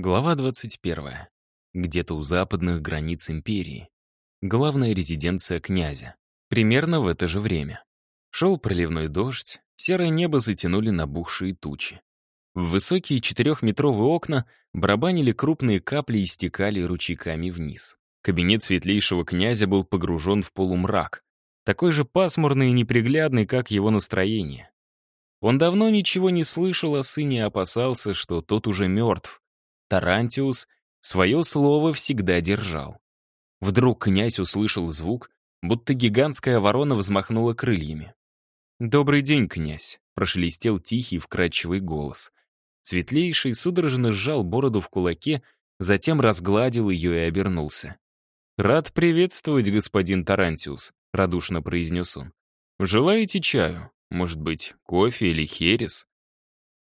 Глава 21. Где-то у западных границ империи. Главная резиденция князя. Примерно в это же время. Шел проливной дождь, серое небо затянули набухшие тучи. В высокие четырехметровые окна барабанили крупные капли и стекали ручейками вниз. Кабинет светлейшего князя был погружен в полумрак, такой же пасмурный и неприглядный, как его настроение. Он давно ничего не слышал о сыне и опасался, что тот уже мертв, Тарантиус свое слово всегда держал. Вдруг князь услышал звук, будто гигантская ворона взмахнула крыльями. «Добрый день, князь», — прошелестел тихий, вкрадчивый голос. Светлейший судорожно сжал бороду в кулаке, затем разгладил ее и обернулся. «Рад приветствовать, господин Тарантиус», — радушно произнес он. «Желаете чаю? Может быть, кофе или херес?»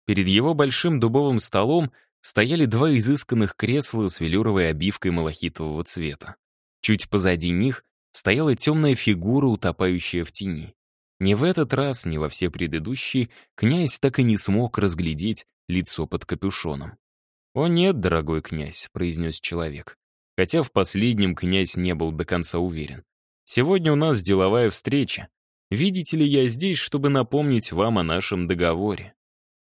Перед его большим дубовым столом стояли два изысканных кресла с велюровой обивкой малахитового цвета. Чуть позади них стояла темная фигура, утопающая в тени. Ни в этот раз, ни во все предыдущие князь так и не смог разглядеть лицо под капюшоном. «О нет, дорогой князь», — произнес человек. Хотя в последнем князь не был до конца уверен. «Сегодня у нас деловая встреча. Видите ли, я здесь, чтобы напомнить вам о нашем договоре.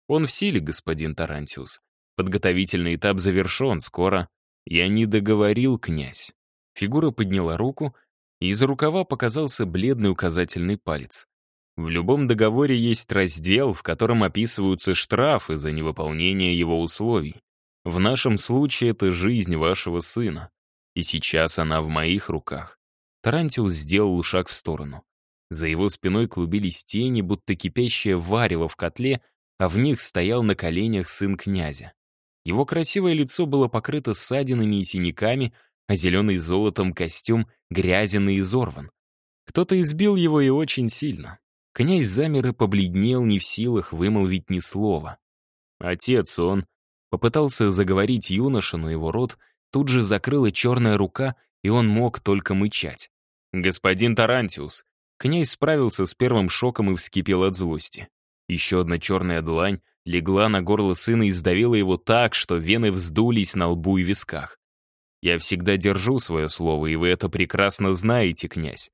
Он в силе, господин Тарантиус. Подготовительный этап завершен, скоро. Я не договорил, князь. Фигура подняла руку, и из рукава показался бледный указательный палец. В любом договоре есть раздел, в котором описываются штрафы за невыполнение его условий. В нашем случае это жизнь вашего сына. И сейчас она в моих руках. Тарантиус сделал шаг в сторону. За его спиной клубились тени, будто кипящее варево в котле, а в них стоял на коленях сын князя. Его красивое лицо было покрыто ссадинами и синяками, а зеленый золотом костюм грязен и изорван. Кто-то избил его и очень сильно. Князь замер и побледнел, не в силах вымолвить ни слова. Отец, он... Попытался заговорить юноша, но его рот тут же закрыла черная рука, и он мог только мычать. «Господин Тарантиус!» Князь справился с первым шоком и вскипел от злости. Еще одна черная длань легла на горло сына и сдавила его так, что вены вздулись на лбу и висках. «Я всегда держу свое слово, и вы это прекрасно знаете, князь.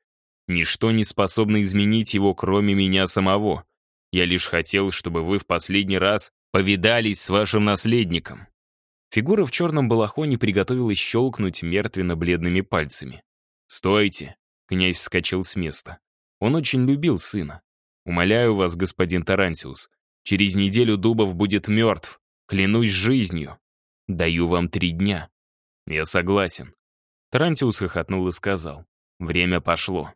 Ничто не способно изменить его, кроме меня самого. Я лишь хотел, чтобы вы в последний раз повидались с вашим наследником». Фигура в черном балахоне приготовилась щелкнуть мертвенно-бледными пальцами. «Стойте!» — князь вскочил с места. Он очень любил сына. «Умоляю вас, господин Тарантиус, Через неделю Дубов будет мертв. Клянусь жизнью. Даю вам три дня. Я согласен. Тарантиус хохотнул и сказал. Время пошло.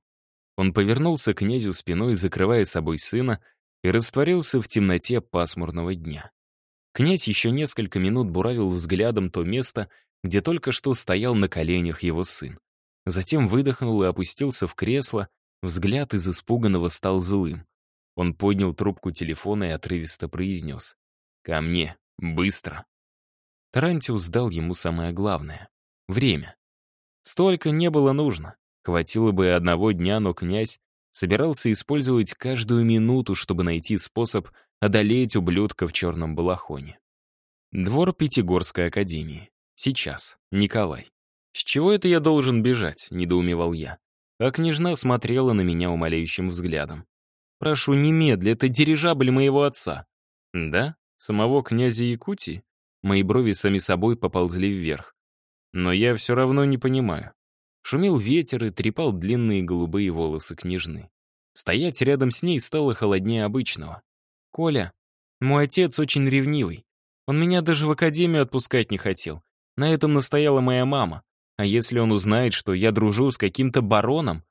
Он повернулся к князю спиной, закрывая собой сына, и растворился в темноте пасмурного дня. Князь еще несколько минут буравил взглядом то место, где только что стоял на коленях его сын. Затем выдохнул и опустился в кресло, взгляд из испуганного стал злым. Он поднял трубку телефона и отрывисто произнес. «Ко мне. Быстро». Тарантиус дал ему самое главное — время. Столько не было нужно. Хватило бы одного дня, но князь собирался использовать каждую минуту, чтобы найти способ одолеть ублюдка в черном балахоне. Двор Пятигорской академии. Сейчас. Николай. «С чего это я должен бежать?» — недоумевал я. А княжна смотрела на меня умоляющим взглядом. Прошу, немедля, это дирижабль моего отца». «Да? Самого князя Якутии?» Мои брови сами собой поползли вверх. Но я все равно не понимаю. Шумел ветер и трепал длинные голубые волосы княжны. Стоять рядом с ней стало холоднее обычного. «Коля, мой отец очень ревнивый. Он меня даже в академию отпускать не хотел. На этом настояла моя мама. А если он узнает, что я дружу с каким-то бароном?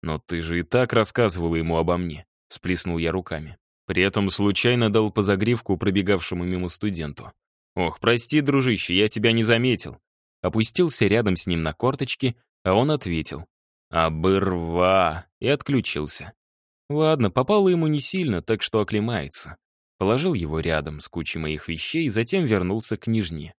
Но ты же и так рассказывала ему обо мне. — сплеснул я руками. При этом случайно дал по загривку пробегавшему мимо студенту. «Ох, прости, дружище, я тебя не заметил». Опустился рядом с ним на корточки, а он ответил. «Обырва!» и отключился. Ладно, попало ему не сильно, так что оклемается. Положил его рядом с кучей моих вещей, затем вернулся к княжне.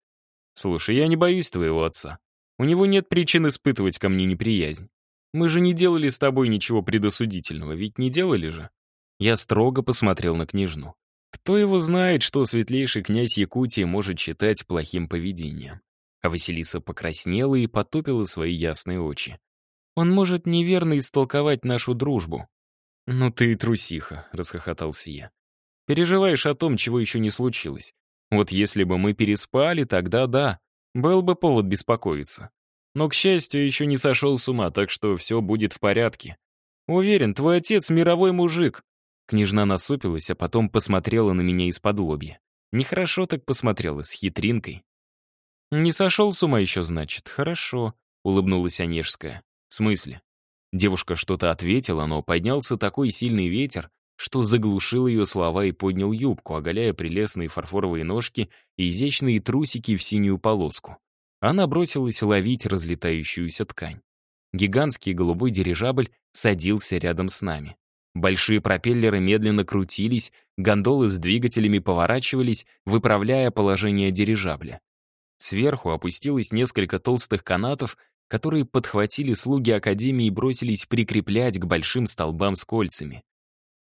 «Слушай, я не боюсь твоего отца. У него нет причин испытывать ко мне неприязнь. Мы же не делали с тобой ничего предосудительного, ведь не делали же?» Я строго посмотрел на княжну. Кто его знает, что светлейший князь Якутии может считать плохим поведением? А Василиса покраснела и потупила свои ясные очи. Он может неверно истолковать нашу дружбу. «Ну ты и трусиха», — расхохотался я. «Переживаешь о том, чего еще не случилось. Вот если бы мы переспали, тогда да, был бы повод беспокоиться. Но, к счастью, еще не сошел с ума, так что все будет в порядке. Уверен, твой отец мировой мужик». Княжна насупилась, а потом посмотрела на меня из-под лобья. Нехорошо так посмотрела, с хитринкой. «Не сошел с ума еще, значит? Хорошо», — улыбнулась Онежская. «В смысле?» Девушка что-то ответила, но поднялся такой сильный ветер, что заглушил ее слова и поднял юбку, оголяя прелестные фарфоровые ножки и изящные трусики в синюю полоску. Она бросилась ловить разлетающуюся ткань. Гигантский голубой дирижабль садился рядом с нами. Большие пропеллеры медленно крутились, гондолы с двигателями поворачивались, выправляя положение дирижабля. Сверху опустилось несколько толстых канатов, которые подхватили слуги Академии и бросились прикреплять к большим столбам с кольцами.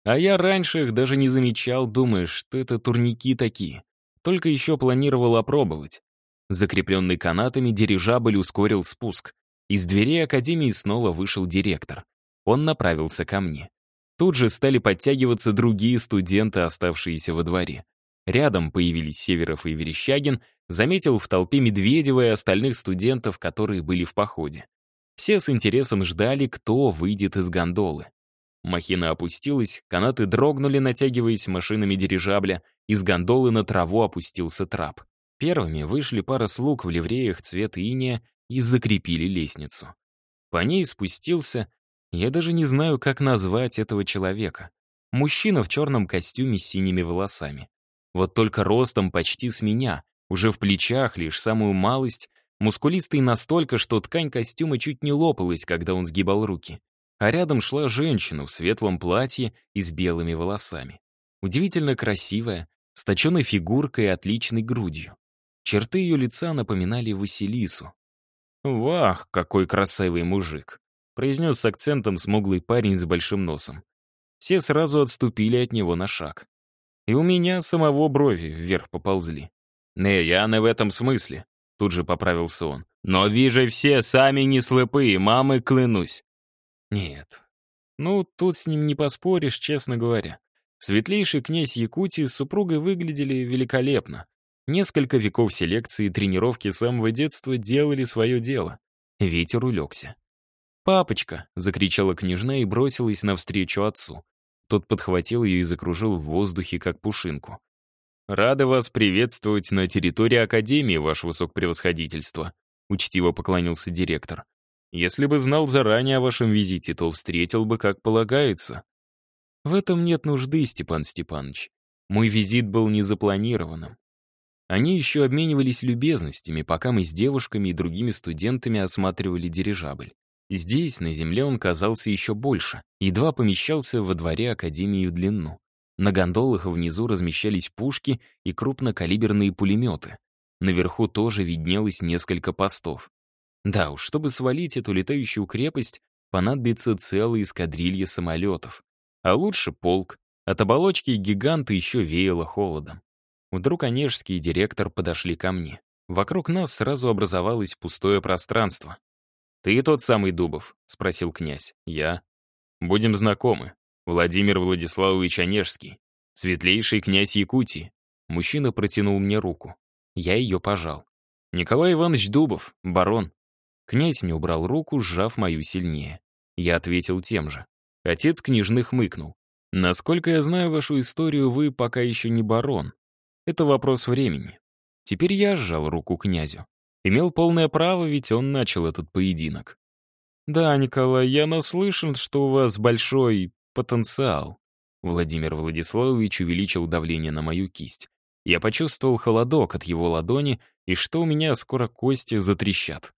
А я раньше их даже не замечал, думая, что это турники такие. Только еще планировал опробовать. Закрепленный канатами, дирижабль ускорил спуск. Из дверей Академии снова вышел директор. Он направился ко мне. Тут же стали подтягиваться другие студенты, оставшиеся во дворе. Рядом появились Северов и Верещагин, заметил в толпе Медведева и остальных студентов, которые были в походе. Все с интересом ждали, кто выйдет из гондолы. Махина опустилась, канаты дрогнули, натягиваясь машинами дирижабля, из гондолы на траву опустился трап. Первыми вышли пара слуг в ливреях цвета иния и закрепили лестницу. По ней спустился, я даже не знаю, как назвать этого человека. Мужчина в черном костюме с синими волосами. Вот только ростом почти с меня, уже в плечах лишь самую малость, мускулистый настолько, что ткань костюма чуть не лопалась, когда он сгибал руки а рядом шла женщина в светлом платье и с белыми волосами. Удивительно красивая, с точенной фигуркой и отличной грудью. Черты ее лица напоминали Василису. «Вах, какой красивый мужик!» Произнес с акцентом смуглый парень с большим носом. Все сразу отступили от него на шаг. И у меня самого брови вверх поползли. «Не, я не в этом смысле», — тут же поправился он. «Но вижу все сами не слепые, мамы клянусь. Нет. Ну, тут с ним не поспоришь, честно говоря. Светлейший князь Якутии с супругой выглядели великолепно. Несколько веков селекции и тренировки самого детства делали свое дело. Ветер улегся. «Папочка!» — закричала княжна и бросилась навстречу отцу. Тот подхватил ее и закружил в воздухе, как пушинку. «Рады вас приветствовать на территории Академии, ваше высокопревосходительство», — учтиво поклонился директор. Если бы знал заранее о вашем визите, то встретил бы, как полагается. В этом нет нужды, Степан Степанович. Мой визит был незапланированным. Они еще обменивались любезностями, пока мы с девушками и другими студентами осматривали дирижабль. Здесь, на земле, он казался еще больше, едва помещался во дворе Академии в длину. На гондолах внизу размещались пушки и крупнокалиберные пулеметы. Наверху тоже виднелось несколько постов. Да уж, чтобы свалить эту летающую крепость, понадобится целая эскадрилья самолетов. А лучше полк. От оболочки гиганта еще веяло холодом. Вдруг Онежский директор подошли ко мне. Вокруг нас сразу образовалось пустое пространство. «Ты тот самый Дубов?» — спросил князь. «Я». «Будем знакомы. Владимир Владиславович Онежский, светлейший князь Якутии». Мужчина протянул мне руку. Я ее пожал. «Николай Иванович Дубов, барон, Князь не убрал руку, сжав мою сильнее. Я ответил тем же. Отец княжны хмыкнул. «Насколько я знаю вашу историю, вы пока еще не барон. Это вопрос времени». Теперь я сжал руку князю. Имел полное право, ведь он начал этот поединок. «Да, Николай, я наслышан, что у вас большой потенциал». Владимир Владиславович увеличил давление на мою кисть. Я почувствовал холодок от его ладони, и что у меня скоро кости затрещат.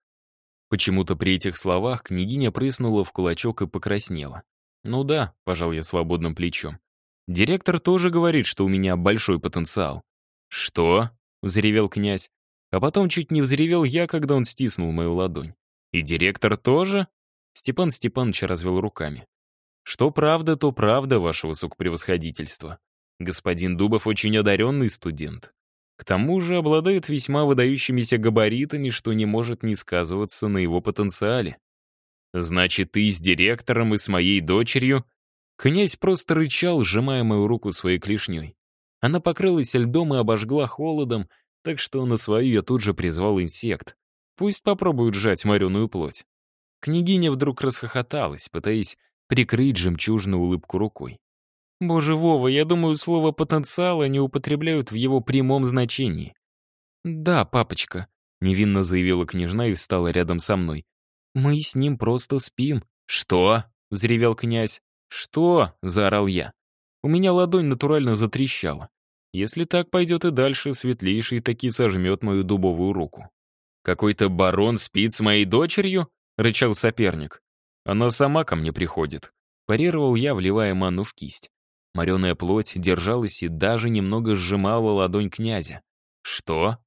Почему-то при этих словах княгиня прыснула в кулачок и покраснела. «Ну да», — пожал я свободным плечом. «Директор тоже говорит, что у меня большой потенциал». «Что?» — взревел князь. А потом чуть не взревел я, когда он стиснул мою ладонь. «И директор тоже?» Степан Степанович развел руками. «Что правда, то правда, ваше высокопревосходительство. Господин Дубов очень одаренный студент. К тому же обладает весьма выдающимися габаритами, что не может не сказываться на его потенциале. Значит, ты с директором и с моей дочерью? Князь просто рычал, сжимая мою руку своей клешней. Она покрылась льдом и обожгла холодом, так что на свою я тут же призвал инсект. Пусть попробуют сжать мореную плоть. Княгиня вдруг расхохоталась, пытаясь прикрыть жемчужную улыбку рукой. «Боже, Вова, я думаю, слово «потенциал» они употребляют в его прямом значении». «Да, папочка», — невинно заявила княжна и встала рядом со мной. «Мы с ним просто спим». «Что?» — взревел князь. «Что?» — заорал я. У меня ладонь натурально затрещала. Если так пойдет и дальше, светлейший таки сожмет мою дубовую руку. «Какой-то барон спит с моей дочерью?» — рычал соперник. «Она сама ко мне приходит». Парировал я, вливая ману в кисть. Мореная плоть держалась и даже немного сжимала ладонь князя. «Что?»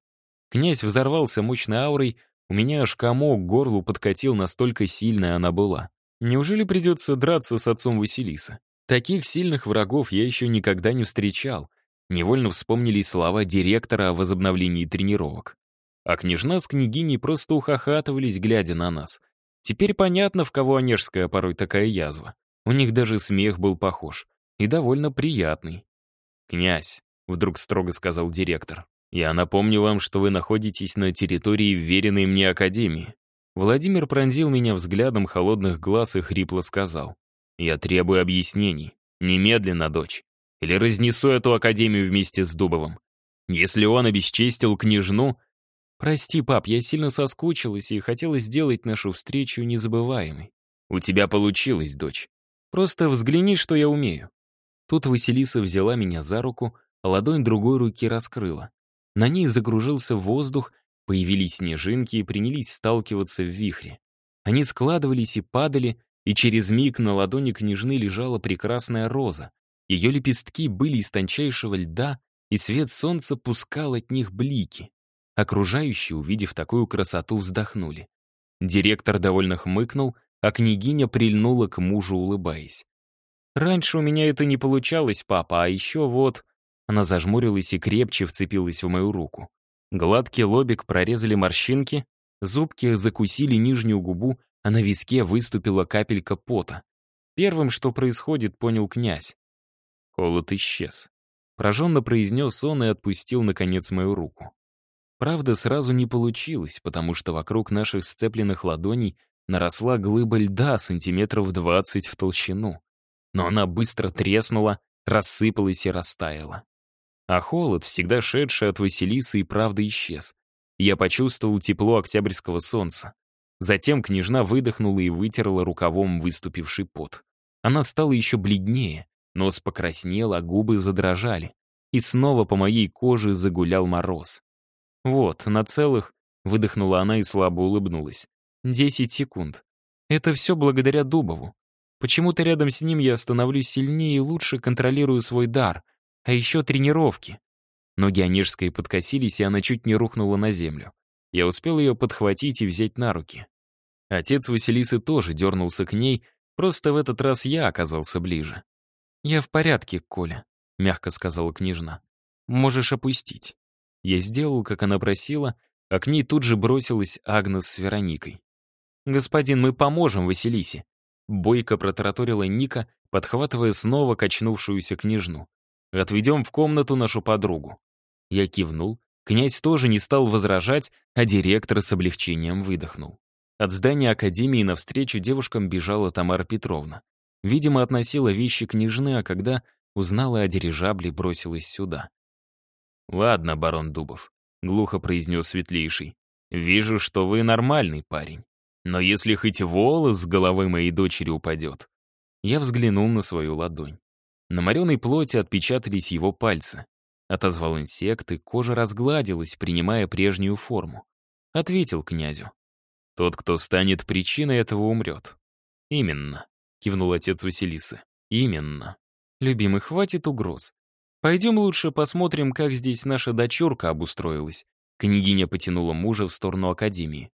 Князь взорвался мощной аурой, у меня аж комок к горлу подкатил, настолько сильная она была. Неужели придется драться с отцом Василиса? Таких сильных врагов я еще никогда не встречал. Невольно вспомнились слова директора о возобновлении тренировок. А княжна с княгиней просто ухахатывались, глядя на нас. Теперь понятно, в кого Онежская порой такая язва. У них даже смех был похож и довольно приятный. «Князь», — вдруг строго сказал директор, «я напомню вам, что вы находитесь на территории веренной мне Академии». Владимир пронзил меня взглядом холодных глаз и хрипло сказал, «Я требую объяснений. Немедленно, дочь. Или разнесу эту Академию вместе с Дубовым. Если он обесчестил княжну...» «Прости, пап, я сильно соскучилась и хотела сделать нашу встречу незабываемой». «У тебя получилось, дочь. Просто взгляни, что я умею. Тут Василиса взяла меня за руку, а ладонь другой руки раскрыла. На ней загружился воздух, появились снежинки и принялись сталкиваться в вихре. Они складывались и падали, и через миг на ладони княжны лежала прекрасная роза. Ее лепестки были из тончайшего льда, и свет солнца пускал от них блики. Окружающие, увидев такую красоту, вздохнули. Директор довольно хмыкнул, а княгиня прильнула к мужу, улыбаясь. Раньше у меня это не получалось, папа, а еще вот...» Она зажмурилась и крепче вцепилась в мою руку. Гладкий лобик прорезали морщинки, зубки закусили нижнюю губу, а на виске выступила капелька пота. Первым, что происходит, понял князь. Холод исчез. Прожженно произнес он и отпустил, наконец, мою руку. Правда, сразу не получилось, потому что вокруг наших сцепленных ладоней наросла глыба льда сантиметров двадцать в толщину но она быстро треснула, рассыпалась и растаяла. А холод, всегда шедший от Василисы, и правда исчез. Я почувствовал тепло октябрьского солнца. Затем княжна выдохнула и вытерла рукавом выступивший пот. Она стала еще бледнее, нос покраснел, а губы задрожали. И снова по моей коже загулял мороз. «Вот, на целых...» — выдохнула она и слабо улыбнулась. «Десять секунд. Это все благодаря Дубову. Почему-то рядом с ним я становлюсь сильнее и лучше контролирую свой дар. А еще тренировки. Ноги Онежской подкосились, и она чуть не рухнула на землю. Я успел ее подхватить и взять на руки. Отец Василисы тоже дернулся к ней, просто в этот раз я оказался ближе. «Я в порядке, Коля», — мягко сказала княжна. «Можешь опустить». Я сделал, как она просила, а к ней тут же бросилась Агнес с Вероникой. «Господин, мы поможем Василисе. Бойко протараторила Ника, подхватывая снова качнувшуюся княжну. «Отведем в комнату нашу подругу». Я кивнул. Князь тоже не стал возражать, а директор с облегчением выдохнул. От здания академии навстречу девушкам бежала Тамара Петровна. Видимо, относила вещи княжны, а когда узнала о дирижабле, бросилась сюда. «Ладно, барон Дубов», — глухо произнес Светлейший. «Вижу, что вы нормальный парень. Но если хоть волос с головы моей дочери упадет... Я взглянул на свою ладонь. На мореной плоти отпечатались его пальцы. Отозвал инсекты, кожа разгладилась, принимая прежнюю форму. Ответил князю. «Тот, кто станет причиной этого, умрет». «Именно», — кивнул отец Василисы. «Именно. Любимый, хватит угроз. Пойдем лучше посмотрим, как здесь наша дочурка обустроилась». Княгиня потянула мужа в сторону академии.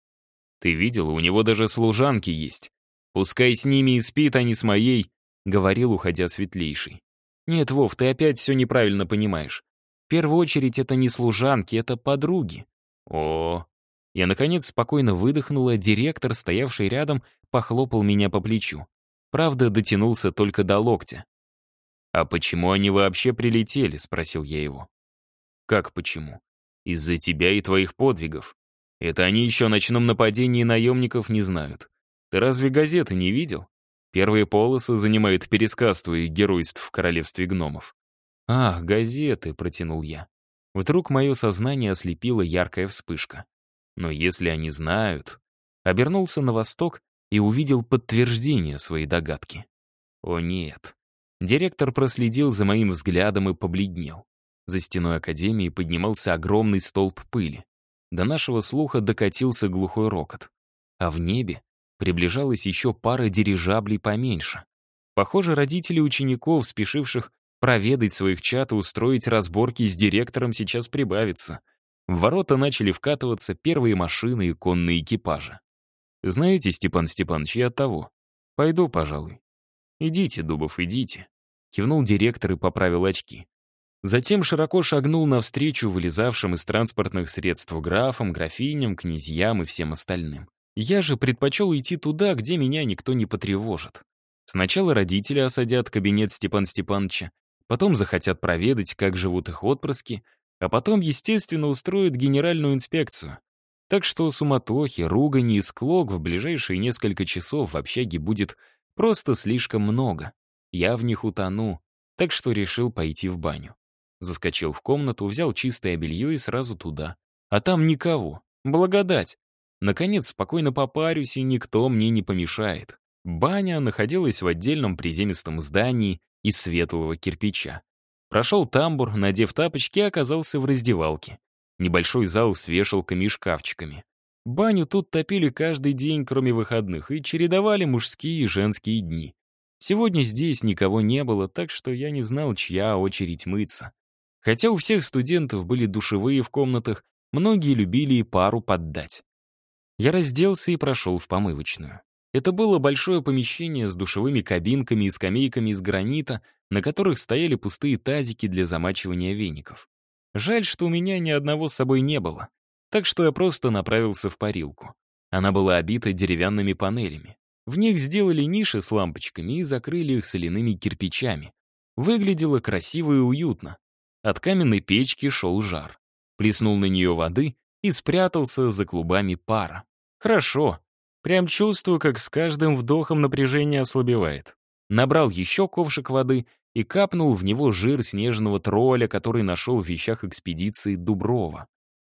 Ты видела, у него даже служанки есть. Пускай с ними и спит, а не с моей, — говорил, уходя светлейший. Нет, Вов, ты опять все неправильно понимаешь. В первую очередь это не служанки, это подруги. О, я, наконец, спокойно выдохнула, директор, стоявший рядом, похлопал меня по плечу. Правда, дотянулся только до локтя. «А почему они вообще прилетели?» — спросил я его. «Как почему? Из-за тебя и твоих подвигов. Это они еще о ночном нападении наемников не знают. Ты разве газеты не видел? Первые полосы занимают пересказ твоих геройств в королевстве гномов». «Ах, газеты», — протянул я. Вдруг мое сознание ослепила яркая вспышка. Но если они знают... Обернулся на восток и увидел подтверждение своей догадки. О нет. Директор проследил за моим взглядом и побледнел. За стеной академии поднимался огромный столб пыли. До нашего слуха докатился глухой рокот. А в небе приближалась еще пара дирижаблей поменьше. Похоже, родители учеников, спешивших проведать своих чат и устроить разборки с директором, сейчас прибавится — в ворота начали вкатываться первые машины и конные экипажи. «Знаете, Степан Степанович, я от того. Пойду, пожалуй». «Идите, Дубов, идите», — кивнул директор и поправил очки. Затем широко шагнул навстречу вылезавшим из транспортных средств графам, графиням, князьям и всем остальным. Я же предпочел идти туда, где меня никто не потревожит. Сначала родители осадят кабинет Степана Степановича, потом захотят проведать, как живут их отпрыски, а потом, естественно, устроит генеральную инспекцию. Так что суматохи, ругани и склок в ближайшие несколько часов в общаге будет просто слишком много. Я в них утону, так что решил пойти в баню. Заскочил в комнату, взял чистое белье и сразу туда. А там никого. Благодать. Наконец, спокойно попарюсь, и никто мне не помешает. Баня находилась в отдельном приземистом здании из светлого кирпича. Прошел тамбур, надев тапочки, оказался в раздевалке. Небольшой зал с вешалками и шкафчиками. Баню тут топили каждый день, кроме выходных, и чередовали мужские и женские дни. Сегодня здесь никого не было, так что я не знал, чья очередь мыться. Хотя у всех студентов были душевые в комнатах, многие любили и пару поддать. Я разделся и прошел в помывочную. Это было большое помещение с душевыми кабинками и скамейками из гранита, на которых стояли пустые тазики для замачивания веников. Жаль, что у меня ни одного с собой не было, так что я просто направился в парилку. Она была обита деревянными панелями. В них сделали ниши с лампочками и закрыли их соляными кирпичами. Выглядело красиво и уютно. От каменной печки шел жар. Плеснул на нее воды и спрятался за клубами пара. Хорошо. Прям чувствую, как с каждым вдохом напряжение ослабевает набрал еще ковшик воды и капнул в него жир снежного тролля, который нашел в вещах экспедиции Дуброва.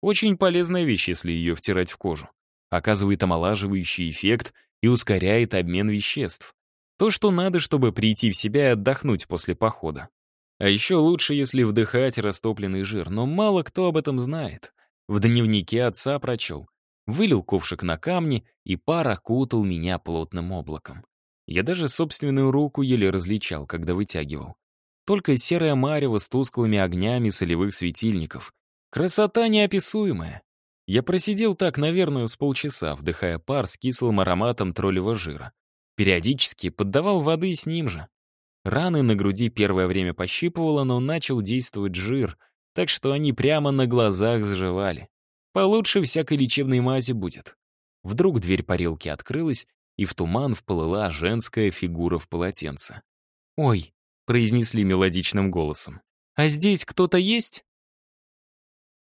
Очень полезная вещь, если ее втирать в кожу. Оказывает омолаживающий эффект и ускоряет обмен веществ. То, что надо, чтобы прийти в себя и отдохнуть после похода. А еще лучше, если вдыхать растопленный жир, но мало кто об этом знает. В дневнике отца прочел. Вылил ковшик на камни, и пар окутал меня плотным облаком. Я даже собственную руку еле различал, когда вытягивал. Только серая марево с тусклыми огнями солевых светильников. Красота неописуемая. Я просидел так, наверное, с полчаса, вдыхая пар с кислым ароматом троллевого жира. Периодически поддавал воды с ним же. Раны на груди первое время пощипывало, но начал действовать жир, так что они прямо на глазах заживали. Получше всякой лечебной мази будет. Вдруг дверь парилки открылась, и в туман вплыла женская фигура в полотенце. «Ой», — произнесли мелодичным голосом, «а здесь кто-то есть?»